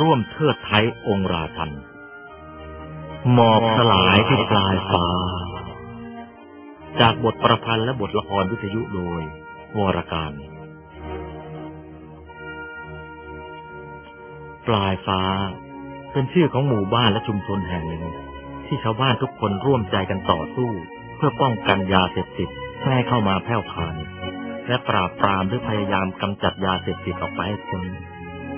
ร่วมเทิดไทยองค์ราชัน หมอกสลายที่ปลายฟ้า จากบทประพันธ์และบทละครวิทยุโดย วรการ ปลายฟ้า เป็นชื่อของหมู่บ้านและชุมชนแห่งหนึ่ง ที่ชาวบ้านทุกคนร่วมใจกันต่อสู้ เพื่อป้องกันยาเสพติดไม่ให้เข้ามาแพร่พานและปราบปรามหรือพยายามกำจัดยาเสพติดออกไปให้พ้น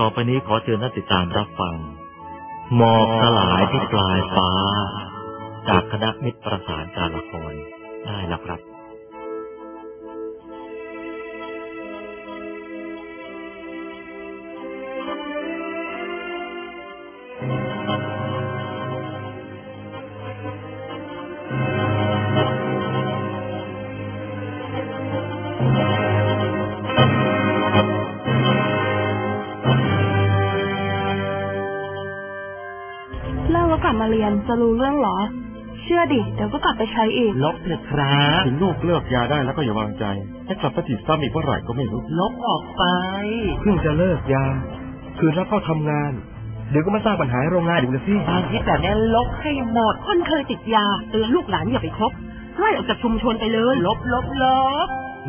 ต่อไปนี้ขอเชิญท่านติดตามรับฟัง หมอกสลายที่ปลายฟ้า จากคณะมิตรประสานการละครได้แล้วครับ มาเรียนจะรู้เรื่องเหรอ เชื่อดิ เดี๋ยวก็กลับไปใช้อีก ลบเถอะครับถึงลูกเลิกยาได้แล้วก็อย่าวางใจให้กลับมาติดซ้ำอีกเมื่อไหร่ก็ไม่รู้ ลบออกไป เพิ่งจะเลิกยา คืนแล้วเข้าทำงาน เดี๋ยวก็มาสร้างปัญหาให้โรงงานอีกนะสิบางทีแต่เนี้ยลบให้หมด คนเคยติดยาเตือนลูกหลานอย่าไปคบไล่ออกจากชุมชนไปเลย ลบลบลบ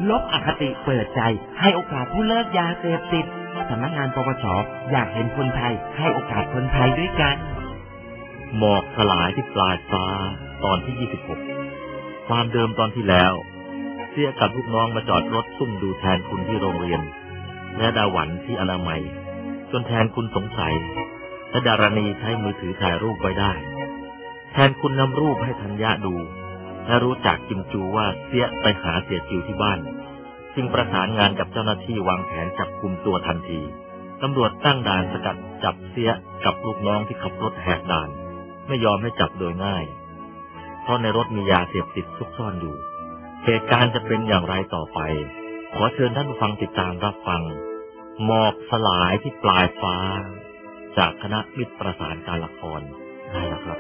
ลบอคติเปิดใจ ให้โอกาสผู้เลิกยาเสพติดสำนักงานปปชอยากเห็นคนไทยให้โอกาสคนไทยด้วยกัน หมอกสลายที่ปลายฟ้าตอนที่ 26 ความเดิมตอนที่แล้ว เสียกับลูกน้องมาจอดรถซุ่มดูแทนคุณที่โรงเรียน และดาหวันที่อนามัย จนแทนคุณสงสัย และดารณีใช้มือถือถ่ายรูปไว้ได้ แทนคุณนำรูปให้ธัญญาดู และรู้จักกิมจูว่าเสียไปหาเสียจิวที่บ้าน จึงประสานงานกับเจ้าหน้าที่วางแผนจับกลุ่มตัวทันทีตำรวจตั้งด่านสกัดจับเสียกับลูกน้องที่ขับรถแหกด่าน ไม่ยอมให้จับโดยง่าย เพราะในรถมียาเสพติดซุกซ่อนอยู่ เหตุการณ์จะเป็นอย่างไรต่อไป ขอเชิญท่านผู้ฟังติดตามรับฟัง หมอกสลายที่ปลายฟ้า จากคณะมิตรประสานการละครได้แล้วครับ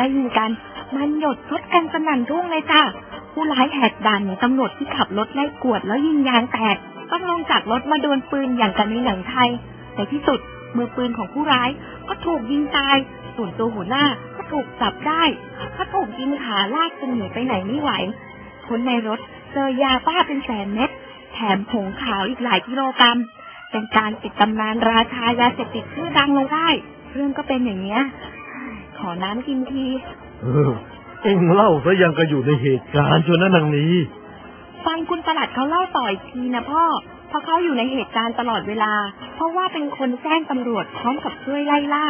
การขับรถไล่ยิงกัน มันหยดรถกันสนั่นรุ่งเลยจ้ะผู้ร้ายแหกด่านอย่างตำรวจที่ขับรถไล่กวดแล้วยิงยางแตก ต้องลงจากรถมาโดนปืนอย่างกันในหนังไทย แต่ที่สุดมือปืนของผู้ร้ายก็ถูกยิงตาย ส่วนตัวหัวหน้าก็ถูกจับได้เขาถูกยิงขาลากจนหนีไปไหนไม่ไหว คนในรถเจอยาบ้าเป็นแสนเม็ด แถมผงขาวอีกหลายกิโลกรัม เป็นการปิดตำนานราชายาเสพติดชื่อดังลงได้ เรื่องก็เป็นอย่างเนี้ย ขอน้ำกินที เออ เอ็งเล่าซะยังก็อยู่ในเหตุการณ์ชวนนะนางนี้ ฟังคุณประหลัดเขาเล่าต่ออีกทีนะพ่อ เพราะเขาอยู่ในเหตุการณ์ตลอดเวลา เพราะว่าเป็นคนแจ้งตำรวจพร้อมกับช่วยไล่ล่า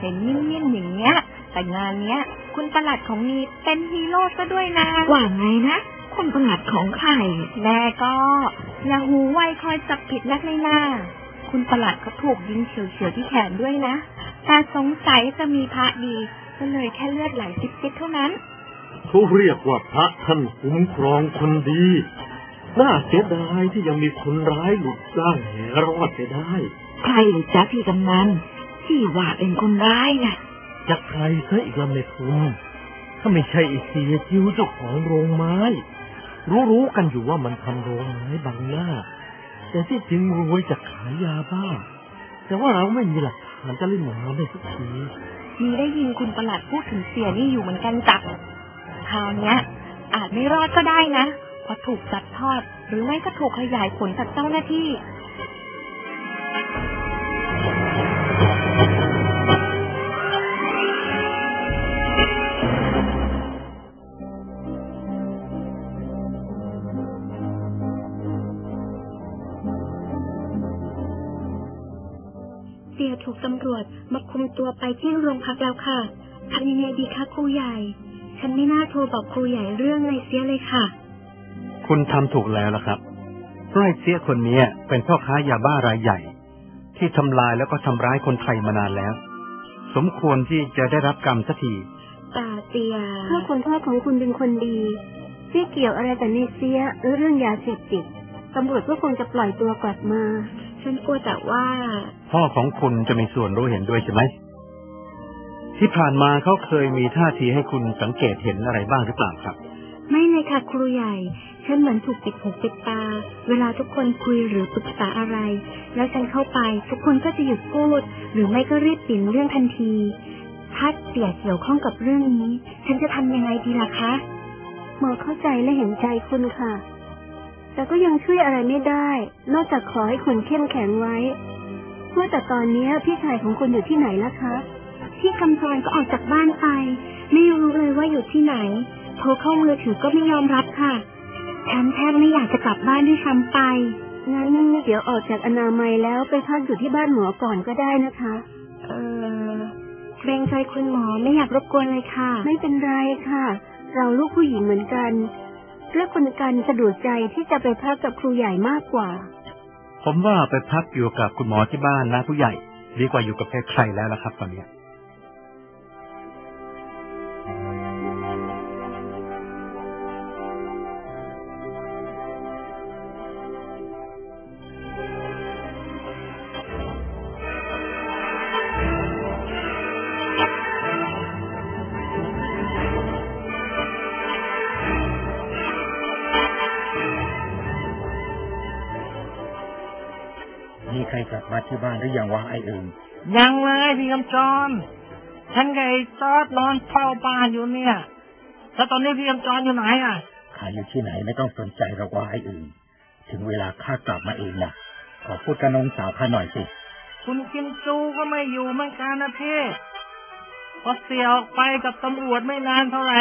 เห็นนิ่มๆอย่างเงี้ย แต่งานเนี้ย คุณประหลัดของมีเป็นฮีโร่ซะด้วยนะว่าไงนะคุณประหลัดของใครแม่ก็อย่าหูไวคอยจับผิดนักในหน้า คุณประหลัดเขาถูกยิงเฉียวๆที่แขนด้วยนะ แต่สงสัยจะมีพระดีก็เลยแค่เลือดไหลซิบๆเท่านั้นเขาเรียกว่าพระท่านคุ้มครองคนดีน่าเสียดายที่ยังมีคนร้ายหลุดร่างแหรอดไปได้ ใครหรือจ๊ะพี่กำนันที่ว่าเป็นคนร้ายน่ะจะใครซะอีกละเมทุมถ้าไม่ใช่ไอเสียจิวเจ้าของโรงไม้ รู้ๆกันอยู่ว่ามันทำโรงไม้บางหน้า แต่ที่จริงรวยจากขายยาบ้า แต่ว่าเราไม่มีหลัก มันจะเล่นหมาได้สักทีมีได้ยินคุณประหลัดพูดถึงเสียนี่อยู่เหมือนกันจับคราวเนี้ย อาจไม่รอดก็ได้นะเพราะถูกจัดทอด หรือไม่ก็ถูกขยายผลจากเจ้าหน้าที่ เสียถูกตำรวจมาคุมตัวไปที่โรงพักแล้วค่ะทำยังไงดีคะครูใหญ่ ฉันไม่น่าโทรบอกครูใหญ่เรื่องในเสียเลยค่ะ คุณทำถูกแล้วล่ะครับเพราะไอ้เสียคนนี้เป็นพ่อค้ายาบ้ารายใหญ่ ที่ทำลายแล้วก็ทำร้ายคนไทยมานานแล้ว สมควรที่จะได้รับกรรมสักทีตาเตียถ้าคุณพ่อของคุณเป็นคนดีเสียเกี่ยวอะไรกับในเสียหรือเรื่องยาเสพติดตำรวจก็คงจะปล่อยตัวกลับมา ฉันกลัวแต่ว่า พ่อของคุณจะมีส่วนรู้เห็นด้วยใช่ไหม ที่ผ่านมาเขาเคยมีท่าทีให้คุณสังเกตเห็นอะไรบ้างหรือเปล่าครับ ไม่เลยค่ะครูใหญ่ ฉันเหมือนถูกปิดหูปิดตา เวลาทุกคนคุยหรือปรึกษาอะไร แล้วฉันเข้าไป ทุกคนก็จะหยุดพูด หรือไม่ก็รีบปิดเรื่องทันที ถ้าเสียเกี่ยวข้องกับเรื่องนี้ ฉันจะทำยังไงดีล่ะคะหมอเข้าใจและเห็นใจคุณค่ะ แต่ก็ยังช่วยอะไรไม่ได้ นอกจากขอให้คุณเข้มแข็งไว้ว่าแต่ตอนนี้พี่ชายของคุณอยู่ที่ไหนล่ะคะพี่คำพรก็ออกจากบ้านไป ไม่รู้เลยว่าอยู่ที่ไหนโทรเข้ามือถือก็ไม่ยอมรับค่ะฉันแทบไม่อยากจะกลับบ้านด้วยซ้ำไปงั้นเดี๋ยวออกจากอนามัยแล้วไปพักอยู่ที่บ้านหมอก่อนก็ได้นะคะ เออเกรงใจคุณหมอไม่อยากรบกวนเลยค่ะ ไม่เป็นไรค่ะ เราลูกผู้หญิงเหมือนกัน เรื่องคนการสะดวกใจที่จะไปพักกับครูใหญ่มากกว่า ผมว่าไปพักอยู่กับคุณหมอที่บ้านนะผู้ใหญ่ ดีกว่าอยู่กับใครๆแล้วละครับ ตอนเนี้ย มาที่บ้านหรือยังวะไอ้เอิงยังเลยพี่กำจรฉันกับไอ้จอดนอนเฝ้าบ้านอยู่เนี่ยแล้วตอนนี้พี่กำจรอยู่ไหนอะข้าอยู่ที่ไหนไม่ต้องสนใจหรอกว่าไอ้เอิงถึงเวลาข้ากลับมาเองนะขอพูดกับน้องสาวข้าหน่อยสิคุณกิมจูก็ไม่อยู่เหมือนกันนะพี่พอเสียออกไปกับตำรวจไม่นานเท่าไหร่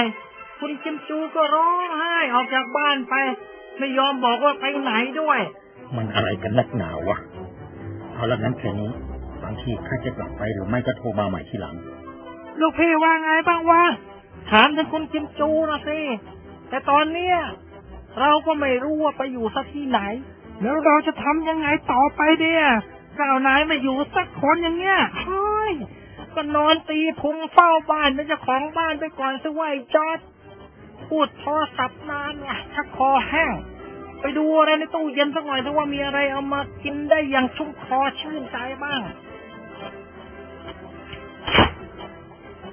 คุณกิมจูก็ร้องไห้ออกจากบ้านไป ไม่ยอมบอกว่าไปไหนด้วย มันอะไรกันนักหนาวะ เอาละงั้นแค่นี้บางทีข้าจะกลับไปหรือไม่ก็โทรมาใหม่ทีหลัง ลูกพี่ว่าไงบ้างวะถามถึงคุณกิมจูนะสิแต่ตอนเนี้ยเราก็ไม่รู้ว่าไปอยู่สักที่ไหน แล้วเราจะทำยังไงต่อไปเนี่ยเจ้านายไม่อยู่สักคนอย่างเงี้ยเฮ้ยก็นอนตีพุงเฝ้าบ้านเป็นเจ้าของบ้านไปก่อนสิว่าไอ้จอดพูดโทรศัพท์นานเนี่ยชักคอแห้ง ไปดูอะไรในตู้เย็นสักหน่อยถ้าว่ามีอะไรเอามากินได้อย่างชุ่มคอชื่นใจบ้าง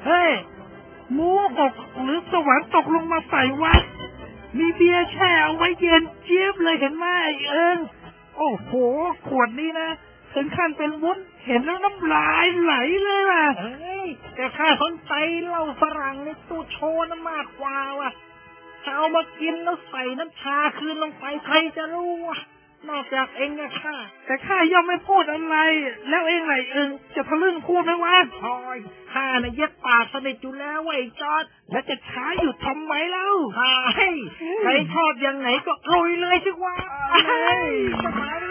เฮ้ยหมูหกหรือสวรรค์ตกลงมาใส่วัด มีเบียร์แช่เอาไว้เย็นเจี๊ยบเลยเห็นไหมไอ้เอิงโอ้โห ขวดนี้นะถึงขั้นเป็นวุ้นเห็นแล้วน้ำลายไหลเลยว่ะเฮ้ยแต่ข้าสนใจเหล้าฝรั่งในตู้โชว์นะมากกว่าว่ะ จะเอามากินแล้วใส่น้ำชาคืนลงไปใครจะรู้วะนอกจากเองอะข้าแต่ข้าย่อมไม่พูดอะไร แล้วเองไหนเองจะทะลึ่งพูดไหมวะพอยข้าน่ะเย็ดปากสนิทอยู่แล้วไอ้จอดแล้วจะช้าอยู่ทำไมเล่าใช่ใครชอบอย่างไหนก็ลุยเลยสิวะสบาย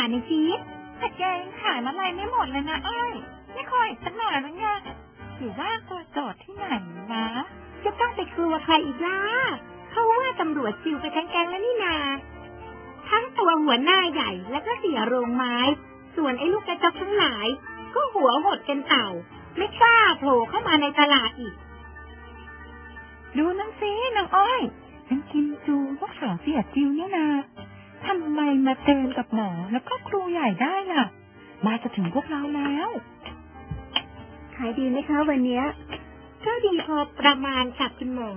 านชีว่าในชีวิตแต่แกยังขายมาลายไม่หมดเลยนะเอ้ย ไม่คอยสักหน่อยแล้วไงหรือว่าตัวจทย์ที่ไหนวะจะต้องไปกลัวใครอีกล่ะเขาว่าตำรวจจิวไปทั้งแกงแล้วนี่นา ทั้งตัวหัวหน้าใหญ่แล้วก็เสียโรงไม้ ส่วนไอ้ลูกกระจอกทั้งหลาย ก็หัวหดกันเต่า ไม่กล้าโผล่เข้ามาในตลาดอีก ดูนั่นสินางอ้อยฉันกินจูพวกสองเสียจิวเนี่ยนะ ทำไมมาเตือนกับหมอแล้วก็ครูใหญ่ได้ล่ะ มาจะถึงพวกเราแล้ว ขายดีไหมคะวันเนี้ยก็ดีพอประมาณค่ะคุณหมอ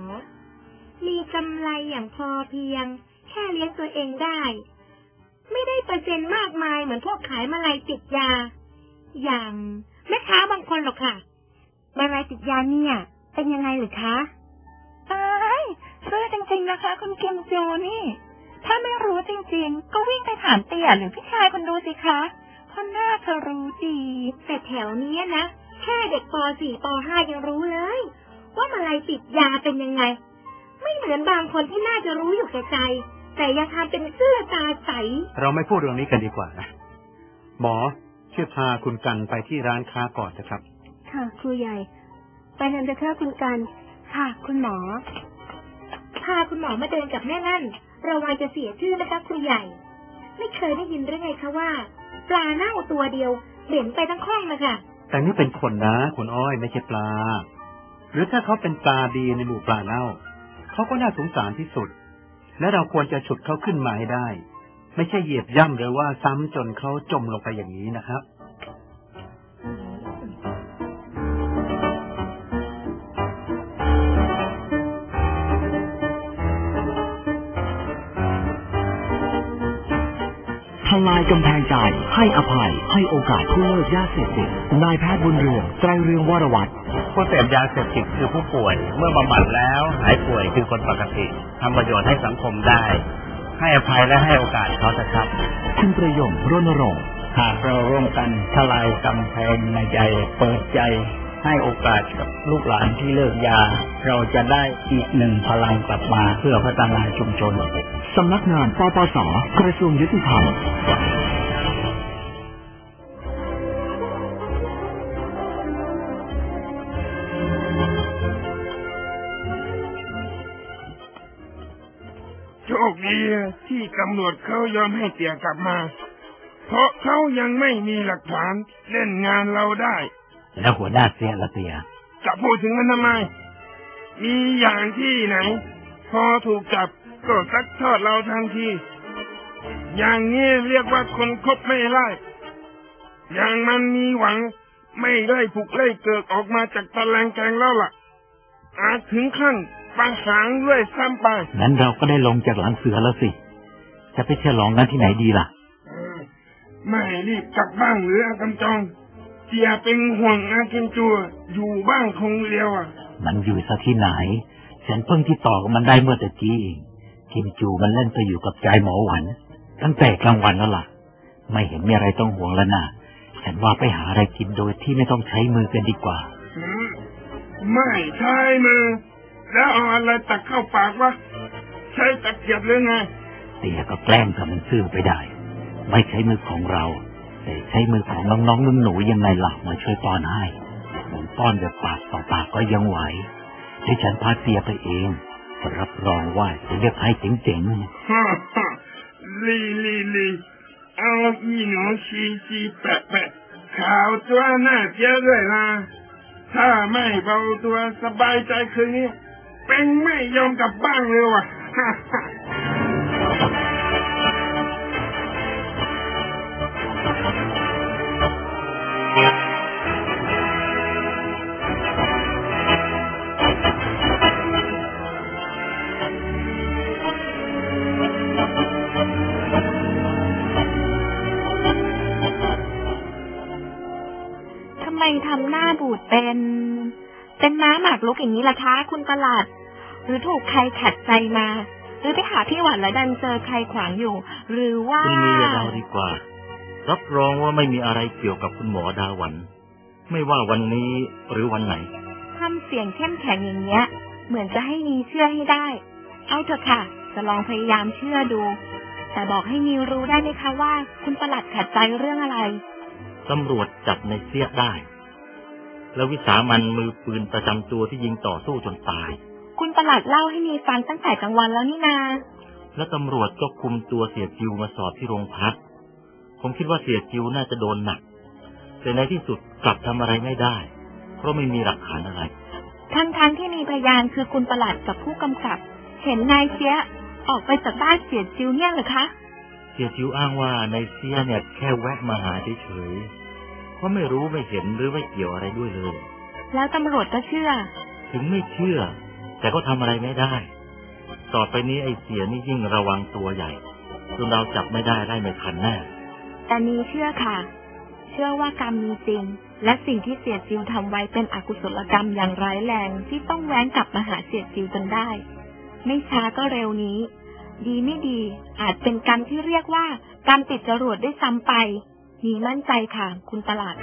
มีกำไรอย่างพอเพียง แค่เลี้ยงตัวเองได้ ไม่ได้เปอร์เซ็นต์มากมายเหมือนพวกขายมาลัยติดยา อย่างแม่ค้าบางคนหรอกค่ะมาลัยติดยาเนี่ย เป็นยังไงหรือคะตายซื่อจริงๆนะคะ คุณกิมจูนี่ ถ้าไม่รู้จริงๆ ก็วิ่งไปถามเตี่ยหรือพี่ชายคนดูสิคะเพราะน่าจะรู้ดีแต่แถวเนี้ยนะ แค่เด็กป .4 ป .5 ยังรู้เลย ว่ามาลัยติดยาเป็นยังไง ไม่เหมือนบางคนที่น่าจะรู้อยู่แก่ใจ แต่ยังทำเป็นเสื้อตาใส เราไม่พูดเรื่องนี้กันดีกว่านะ หมอช่วยพาคุณกันไปที่ร้านค้าก่อนนะครับ ค่ะ ครูใหญ่ ไปนันจะเท่าคุณกัน ค่ะ คุณหมอ พาคุณหมอมาเดินกับแม่นั่น ระวังจะเสียชื่อนะคะครูใหญ่ ไม่เคยได้ยินหรือไงคะว่า ปลาเน่าตัวเดียวเหม็นไปทั้งคลองนะคะแต่นี่เป็นคนนะคุณอ้อยไม่ใช่ปลา หรือถ้าเขาเป็นปลาดีในหมู่ปลาเน่าเขาก็น่าสงสารที่สุด และเราควรจะฉุดเขาขึ้นมาให้ได้ ไม่ใช่เหยียบย่ำหรือว่าซ้ำจนเขาจมลงไปอย่างนี้นะครับ ลายกำแพงใจ ให้อภัย ให้โอกาสผู้เลิกยาเสพติด นายแพทย์บุญเรืองไตรเรืองวรวัตรผู้เสพยาเสพติดคือผู้ป่วย เมื่อบำบัดแล้วหายป่วยคือคนปกติทำประโยชน์ให้สังคมได้ ให้อภัยและให้โอกาสเขาเถอะครับ คุณประยงรณรงค์หากเราร่วมกันทลายกำแพงในใจเปิดใจให้โอกาสกับลูกหลานที่เลิกยา เราจะได้อีกหนึ่งพลังกลับมาเพื่อพัฒนาชุมชน สำนักงานปปสกระทรวงยุติธรรมโชคดีที่ตำรวจเขายอมให้เตี่ยกลับมา เพราะเขายังไม่มีหลักฐานเล่นงานเราได้ แล้วหัวหน้าเสียละเตียจะพูดถึงมันทำไม มีอย่างที่ไหน พอถูกจับ ก็ซักทอดเราทันที อย่างนี้เรียกว่าคนคบไม่ไล่อย่างมันมีหวัง ไม่ได้ผูกไล่เกิดออกมาจากตะแลงแกงแล้วล่ะ อาจถึงขั้นปังสางด้วยซ้ำไปนั้นเราก็ได้ลงจากหลังเสือแล้วสิ จะไปฉลองกันที่ไหนดีล่ะเออไม่รีบกลับบ้านหรืออากำจองเจียเป็นห่วงอากินจัวอยู่บ้านคงเลียวอะ มันอยู่ซะที่ไหน ฉันเพิ่งที่ต่อกับมันได้เมื่อตะกี้เอง กิมจูมันเล่นไปอยู่กับใจหมอหวันตั้งแต่กลางวันแล้วล่ะ ไม่เห็นมีอะไรต้องห่วงแล้วนะฉันว่าไปหาอะไรกินโดยที่ไม่ต้องใช้มือกันดีกว่าหืมไม่ใช่มือ แล้วเอาอะไรตักเข้าปากวะใช้ตะเกียบหรือไงเตียก็แกล้งทำมันซื่อไปได้ ไม่ใช้มือของเรา แต่ใช้มือของน้องๆหนูๆยังไงล่ะมาช่วยป้อนให้ผมป้อนแบบปากต่อปากก็ยังไหวให้ฉันพาเตียไปเอง รับรองว่าจะเรียกให้เจ๋งๆฮ่าฮ่าลีลีลีเอาอีหนูชีชีแปะแปะขาวตัวหน้าเจ๊ด้วยนะถ้าไม่เบาตัวสบายใจคืนนี้เป็นไม่ยอมกลับบ้านเลยว่ะ กลุกอย่างนี้ล่ะคะ คุณประหลัด หรือถูกใครขัดใจมา หรือไปหาพี่หวันแล้วดันเจอใครขวางอยู่ หรือว่าคุณมีเราดีกว่า รับรองว่าไม่มีอะไรเกี่ยวกับคุณหมอดาหวัน ไม่ว่าวันนี้หรือวันไหนทำเสียงเข้มแข็งอย่างเงี้ย เหมือนจะให้มีเชื่อให้ได้ เอาเถอะค่ะ จะลองพยายามเชื่อดู แต่บอกให้นิวรู้ได้ไหมคะว่า คุณประหลัดขัดใจเรื่องอะไรตำรวจจับในเสียได้ แล้ววิสามันมือปืนประจำตัวที่ยิงต่อสู้จนตาย คุณประหลัดเล่าให้มีฟังตั้งแต่กลางวันแล้วนี่นา และตำรวจก็คุมตัวเสียจิวมาสอบที่โรงพัก ผมคิดว่าเสียจิวน่าจะโดนหนัก แต่ในที่สุดกลับทำอะไรไม่ได้ เพราะไม่มีหลักฐานอะไร ทั้งๆทที่มีพยานคือคุณประหลัดกับผู้กำกับ เห็นนายเสียออกไปจากบ้านเสียจิวเนี่ยเหรอคะ เสียจิวอ้างว่าในเสียเนี่ยแค่แวะมาหาเฉยๆ เพราะไม่รู้ไม่เห็นหรือไม่เกี่ยวอะไรด้วยเลย แล้วตำรวจก็เชื่อ ถึงไม่เชื่อ แต่ก็ทำอะไรไม่ได้ ต่อไปนี้ไอ้เสียนี่ยิ่งระวังตัวใหญ่จนเราจับไม่ได้ได้ไม่ทันแน่แต่นี้เชื่อค่ะ เชื่อว่ากรรมมีจริง และสิ่งที่เสียจิวทำไว้เป็นอกุศลกรรมอย่างร้ายแรงที่ต้องแว้งกลับมาหาเสียจิวจนได้ ไม่ช้าก็เร็วนี้ ดีไม่ดี อาจเป็นกรรมที่เรียกว่า กรรมติดจรวดได้วยซ้ำไป มีมั่นใจค่ะ คุณประหลัด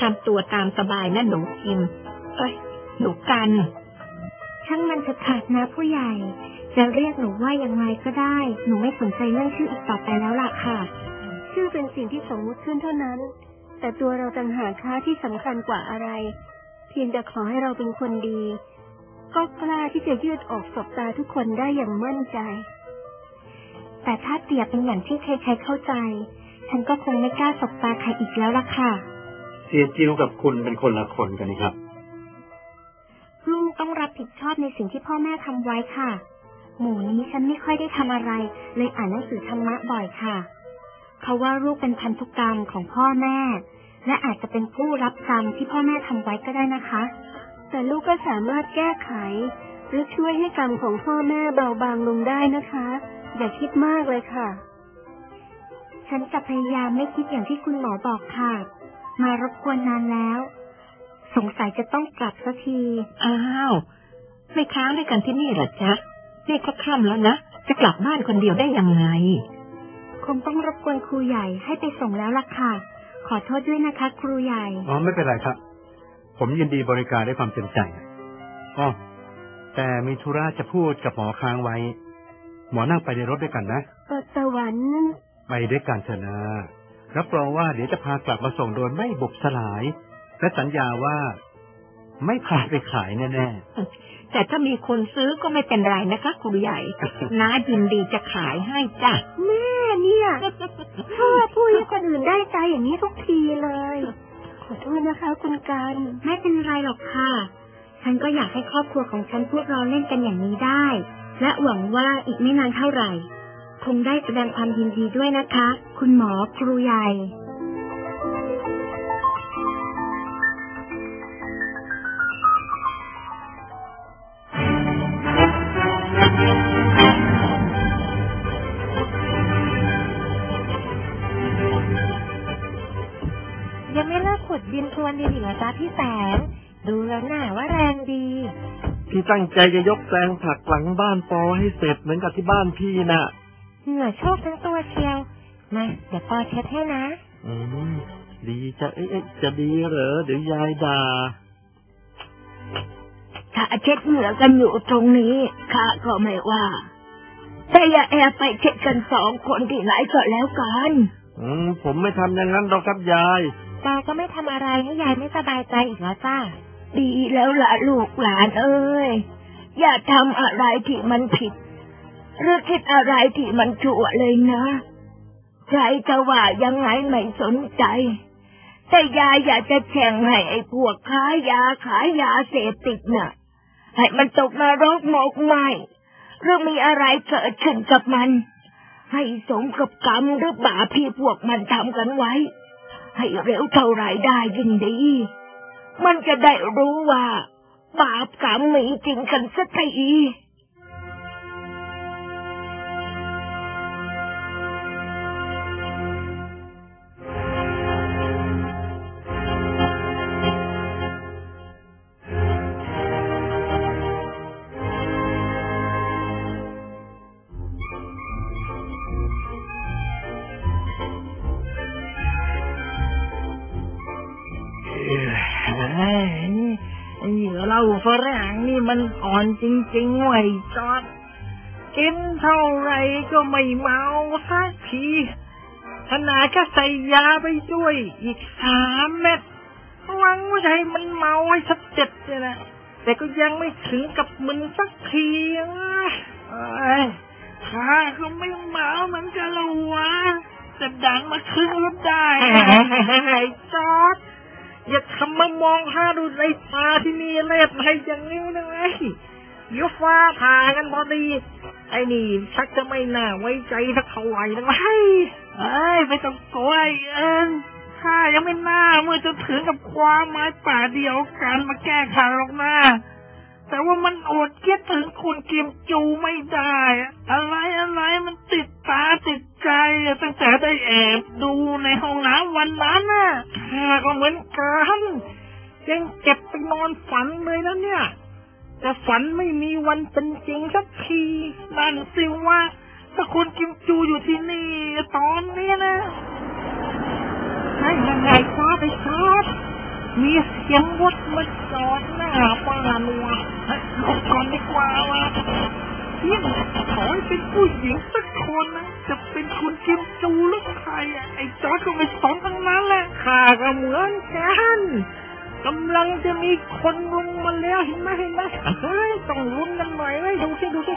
ทำตัวตามสบายนะหนูคิมเอ้ย หนูกัน ช่างมันเถอะค่ะนะผู้ใหญ่ จะเรียกหนูว่ายังไงก็ได้ หนูไม่สนใจเรื่องชื่ออีกต่อไปแล้วล่ะค่ะ ชื่อเป็นสิ่งที่สมมุติขึ้นเท่านั้น แต่ตัวเราต่างหากค่ะที่สำคัญกว่าอะไร เพียงแต่ขอให้เราเป็นคนดี ก็กล้าที่จะยืดออกสบตาทุกคนได้อย่างมั่นใจ แต่ถ้าเปรียบเป็นอย่างที่ใครๆเข้าใจ ฉันก็คงไม่กล้าสบตาใครอีกแล้วล่ะค่ะเสียจิวกับคุณเป็นคนละคนกันนี่ครับลูก ต้องรับผิดชอบในสิ่งที่พ่อแม่ทำไว้ค่ะ หมู่นี้ฉันไม่ค่อยได้ทำอะไร เลยอ่านหนังสือธรรมะบ่อยค่ะ เขาว่าลูกเป็นพันธุกรรมของพ่อแม่ และอาจจะเป็นผู้รับกรรมที่พ่อแม่ทำไว้ก็ได้นะคะ แต่ลูกก็สามารถแก้ไขหรือช่วยให้กรรมของพ่อแม่เบาบางลงได้นะคะ อย่าคิดมากเลยค่ะ ฉันจะพยายามไม่คิดอย่างที่คุณหมอบอกค่ะ มารบกวนนานแล้ว สงสัยจะต้องกลับสักที อ้าวไม่ค้างด้วยกันที่นี่เหรอจ๊ะนี่ก็ค่ำแล้วนะ จะกลับบ้านคนเดียวได้ยังไง คงต้องรบกวนครูใหญ่ให้ไปส่งแล้วล่ะค่ะ ขอโทษด้วยนะคะ ครูใหญ่ อ๋อไม่เป็นไรครับ ผมยินดีบริการด้วยความเต็มใจอ๋อแต่มีธุระจะพูดกับหมอค้างไว้ หมอนั่งไปในรถด้วยกันนะเออสวรรค์ไปด้วยกันเถอะนะรับรองว่าเดี๋ยวจะพากลับมาส่งโดยไม่บุบสลาย และสัญญาว่า ไม่พาไปขายแน่แต่ถ้ามีคนซื้อก็ไม่เป็นไรนะคะครูใหญ่น้ายินดีจะขายให้จ้ะแม่เนี่ยชอบพูดให้คนอื่นได้ใจอย่างนี้ทุกทีเลย ขอโทษนะคะ คุณการไม่เป็นไรหรอกค่ะ ฉันก็อยากให้ครอบครัวของฉันพวกเราเล่นกันอย่างนี้ได้ และหวังว่าอีกไม่นานเท่าไหร่ คงได้แสดงความยินดีด้วยนะคะ คุณหมอครูใหญ่ วนดินอีกเหรอจ๊ะพี่แสง ดูแล้วน่าว่าแรงดี พี่ตั้งใจจะยกแปลงผักหลังบ้านปอให้เสร็จเหมือนกับที่บ้านพี่น่ะ เหงื่อโชกทั้งตัวเชียว มาเดี๋ยวปอเช็ดให้นะ อืมดีจะเอ๊ะเอ๊ะจะดีเหรอเดี๋ยวยายด่าถ้าเช็ดเหงื่อกันอยู่ตรงนี้ข้าก็ไม่ว่า แต่อย่าแอบไปเช็ดกันสองคนที่ไหนก็แล้วกัน อืมผมไม่ทำอย่างนั้นหรอกครับยาย ตาก็ไม่ทำอะไรให้ยายไม่สบายใจอีกแล้วจ้า ดีแล้วล่ะลูกหลานเอ้ย อย่าทำอะไรที่มันผิด หรือคิดอะไรที่มันชั่วเลยนะใครจะว่ายังไงไม่สนใจ แต่ยายอยากจะแช่งให้ไอ้พวกขายยาขายยาเสพติดน่ะ ให้มันตกนรกหมกไหมหรือมีอะไรเกิดขึ้นกับมัน ให้สมกับกรรมหรือบาปที่พวกมันทำกันไว้ ให้เร็วเท่าไรได้ยิ่งดี มันจะได้รู้ว่า บาปกรรมมีจริงกันสักที มันอ่อนจริงๆไว้ยจอด กินเท่าไหรก็ไม่เมาสักทีขนาดก็ใส่ยาไปด้วยอีกสามเม็ดหวังว่าจะให้มันเมาให้สักเจ็ดเนี่ยนะแต่ก็ยังไม่ถึงกับมึนสักทีนะเอ้ยข้าก็ไม่เมาเหมือนกันละวะจะดังมาครึ่งรถได้ไอ้จอด อย่าทำมามองข้าดูในตาที่มีเล็บอะไรอย่างนี้นะไอ้เดี๋ยวฟ้าผ่ากันพอดี ไอ้นี่ชักจะไม่น่าไว้ใจสักเท่าไหร่นะไอ้เอ้ยไม่ต้องกลัวไอ้เอิญข้ายังไม่น่าเมื่อจะถึงกับความไม้ป่าเดียวกันมาแก้ข่าวหรอกนะ แต่ว่ามันอดคิดถึงคุณกิมจูไม่ได้อะอะไรอะไรมันติดตาติดใจตั้งแต่ได้แอบดูในห้องน้ำวันนั้นน่ะข้าก็เหมือนกันยังเก็บไปนอนฝันเลยนะเนี่ยแต่ฝันไม่มีวันเป็นจริงสักทีนั่นสิว่า ถ้าคุณกิมจูอยู่ที่นี่ ตอนนี้นะให้ยังไงซอไปซอด มีเสียงรถมาจอดหน้าบ้านวะลงก่อนดีกว่าวะเพียงขอให้เป็นผู้หญิงสักคนนะจะเป็นคุณกิมจูหรือใครอะไอ้จอร์จก็ไม่สอนทั้งนั้นแหละข้าก็เหมือนกันกำลังจะมีคนลงมาแล้วเห็นไหมเห็นไหมเฮ้ยต้องลุ้นกันหน่อยเว้ยดูสิดูสิ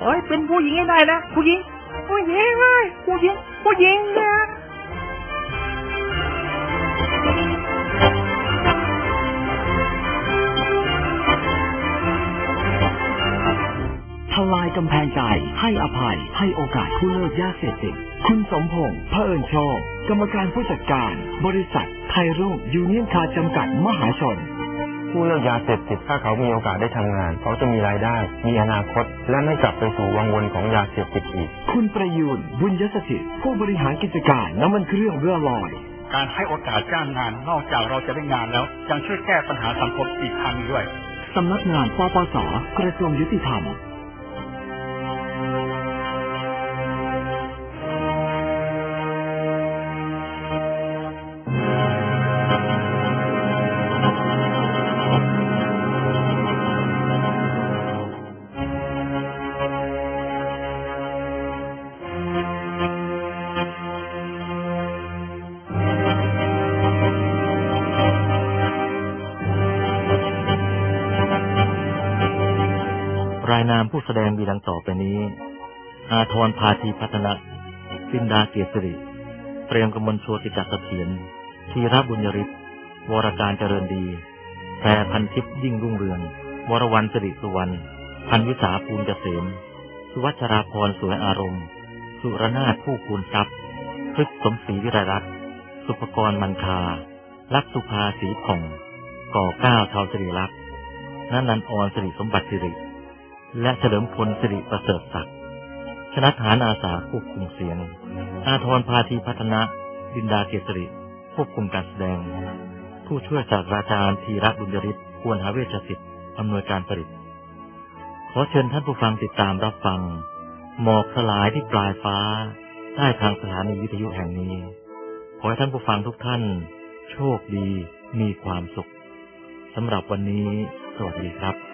เฮ้ยเป็นผู้หญิงให้ได้นะผู้หญิงผู้หญิงเว้ยผู้หญิงผู้หญิงนะ กำแพงใจ ให้อภัย ให้โอกาสผู้เลิกยาเสพติด คุณสมพงษ์พระเอิญโชคกรรมการผู้จัดการ บริษัท ไทยรุ่งยูเนียนคาร์จำกัดมหาชน ผู้เลิกยาเสพติดถ้าเขามีโอกาสได้ทำงาน เขาจะมีรายได้ มีอนาคต และไม่กลับไปสู่วังวนของยาเสพติดอีก คุณประยูนบุญยสถิตผู้บริหารกิจการน้ำมันเครื่องเรือลอย การให้โอกาสจ้างงานนอกจากเราจะได้งานแล้วยังช่วยแก้ปัญหาสังคมอีกทางหนึ่งด้วย สำนักงานปปส กระทรวงยุติธรรม แสดงมีดังต่อไปนี้ อาทรพาธีพัฒนะปินดาเกียรติริเปรมกมลโชติจักรเสถียรธีรบุญยริศวรการเจริญดีแพรพันทิพย์ยิ่งรุ่งเรือง วรวันสิริสุวรรณ พันวิสาภูมิเกษม สุวัชราพรสวยอารมณ์ สุรนาถผู้คูณทรัพย์พฤกสมศรีวิรรัตน์สุภกรมันคา ลักษุภาสีผ่อง ก่อเก้าเทาสิริลักษณ์นันนันออนสิริสมบัติสิริ และเฉลิมพลสิริประเสริฐศักดิ์ชนะฐานอาสาควบคุมเสียง อาทรพาธีพัฒนะดินดาเกษริควบคุมการแสดง ผู้ช่วยศาสตราจารย์ธีระบุญยริศควรหาเวชศิษย์อำนวยการผลิต ขอเชิญท่านผู้ฟังติดตามรับฟัง หมอกสลายที่ปลายฟ้าใต้ทางสถานีวิทยุแห่งนี้ ขอให้ท่านผู้ฟังทุกท่าน โชคดีมีความสุขสำหรับวันนี้ สวัสดีครับ